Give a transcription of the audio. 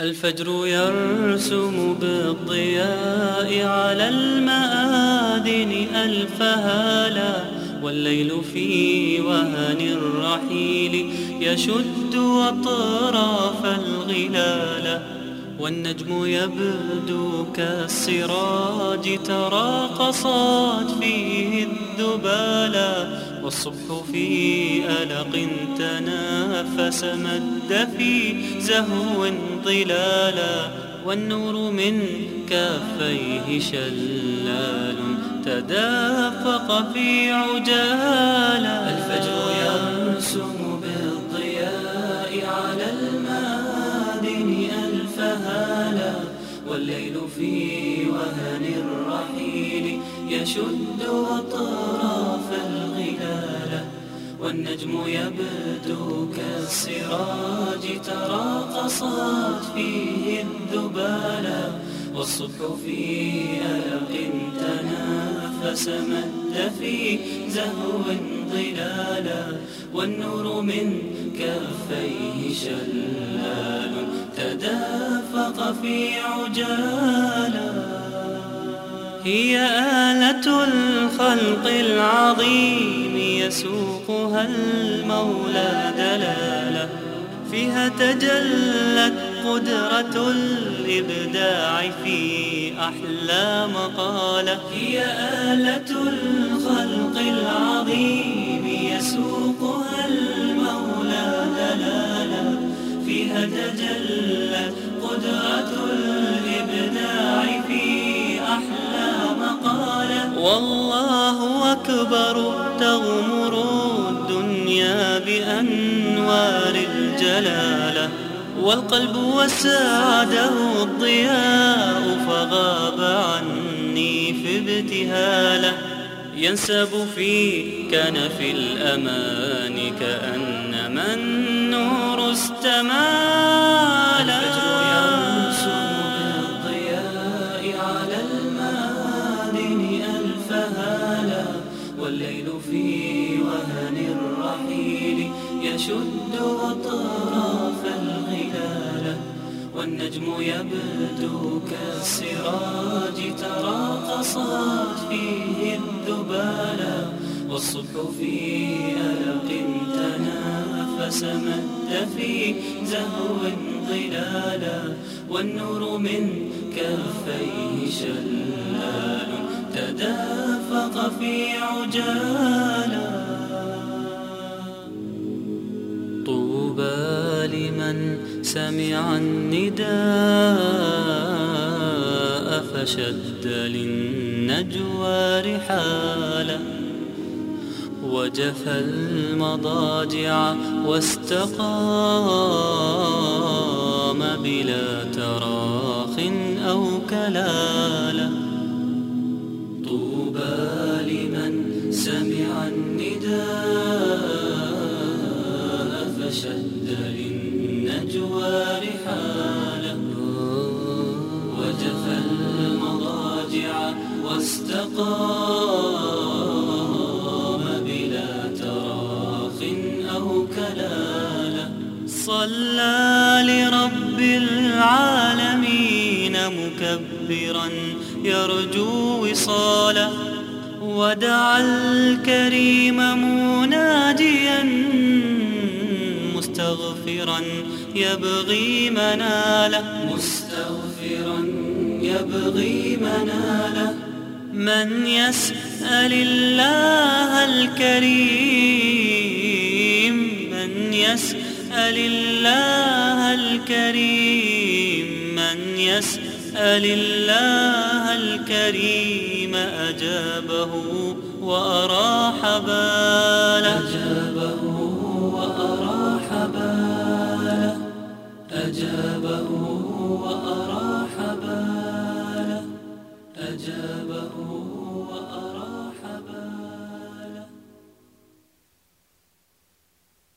الفجر يرسم بالضياء على المآذن ألف هالا والليل في وهن الرحيل يشد أطراف الغلال. والنجم يبدو كالسراج تراقصات فيه الذبالا. والصبح في ألق تنافس مد في زهو ظلالا والنور من كافيه شلال تدافق في عجالا الفجر يرسم بالضياء على المآذن ألف هالا والليل في وهن الرحيل يشد الغلال والنجم يبدو كالسراج تراقصت فيه الذبالا والصبح في ألق تنافس مد في زهو ظلالا والنور من كفيه شلال تدافق في عجالا هي آلة الخلق العظيم يسوقها المولى دلالا فيها تجلت قدرة الإبداع في أحلى مقالة. هي آلة الخلق العظيم يسوقها المولى دلالا فيها تجلت أكبر تغمر الدنيا بأنوار الجلالة والقلب وسعده الضياء فغاب عني في ابتهاله. ينسب في كنف الأمان كأنما النور استمال والليل في وهن الرحيل يشد أطراف الغلال والنجم يبدو كالسراج تراقصت فيه الذبالا والصبح في ألق تنافس مد في زهو ظلالا والنور من كفيه شلال تدافق في عجالا. طوبى لمن سمع النداء فشد للنجوى رحالا. وجفى المضاجع واستقام بلا تراخ أو كلالا. سمع النداء فشد للنجوى رحالا وجفى المضاجع واستقام بلا تراخ أو كلالا صلى لرب العالمين مكبرا يرجو وصاله ودعا الكريم مناجيا مستغفرا يبغي مناله. مستغفرا يبغي مناله. من يسأل الله الكريم من يسأل الله الكريم من يسأل اسأل الله الكريم أجابه وأراح باله أجابه وأراح باله أجابه وأراح باله أجابه